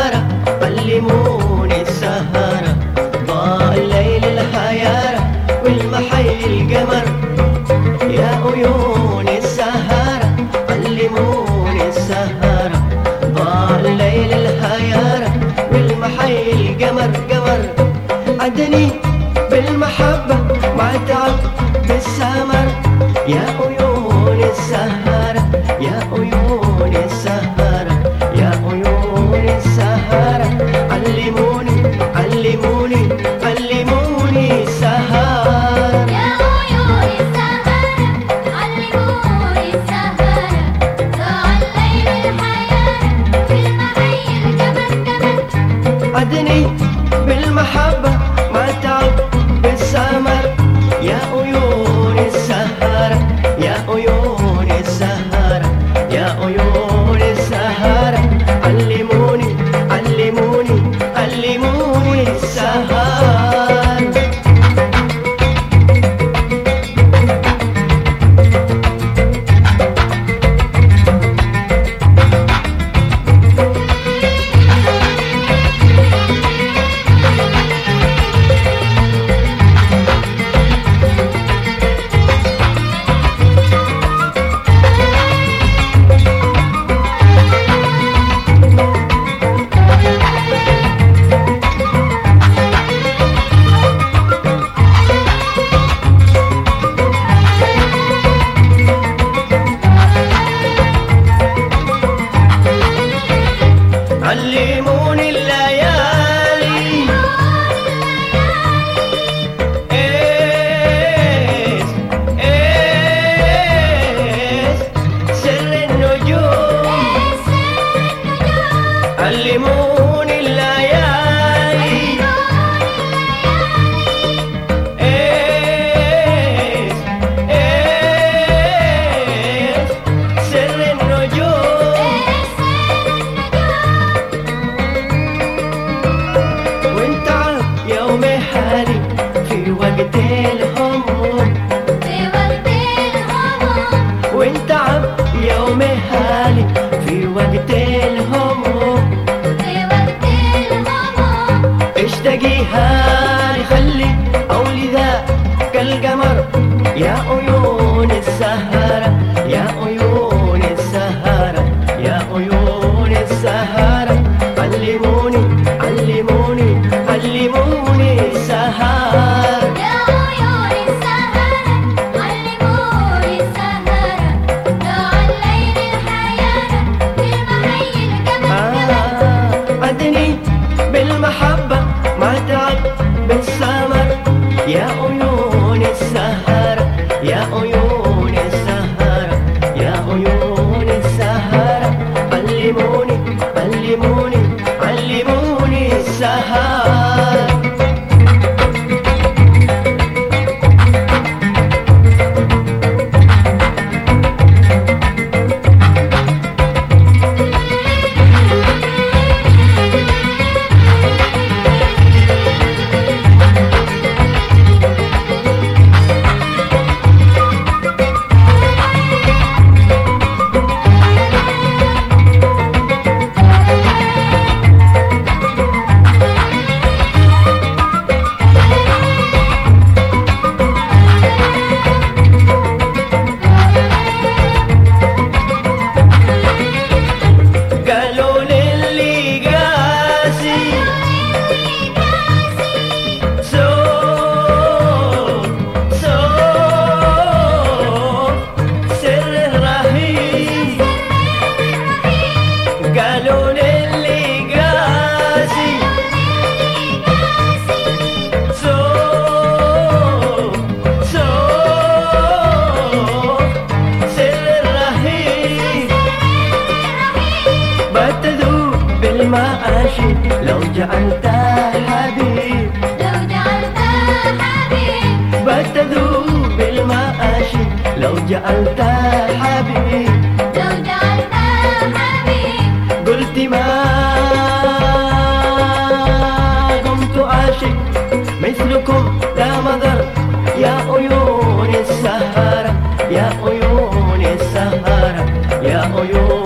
الحيارة علموني السهرة. ضاء الليل الحيارة والمحي القمر. يا عيون السهرة علموني السهرة. ضاء الليل الحيارة والمحي القمر قمر. عدني بالمحبة ما تعب Every day. يا عيون السهر علموني علموني علموني السهر. دعمت حبيب لو جعلت حبيب. بتذوب المآشي لو جعلت حبيب لو جعلت حبيب. قلت ما قمت عاشق. مثلكم لا مذر يا عيون السهرة يا عيون السهرة يا عيون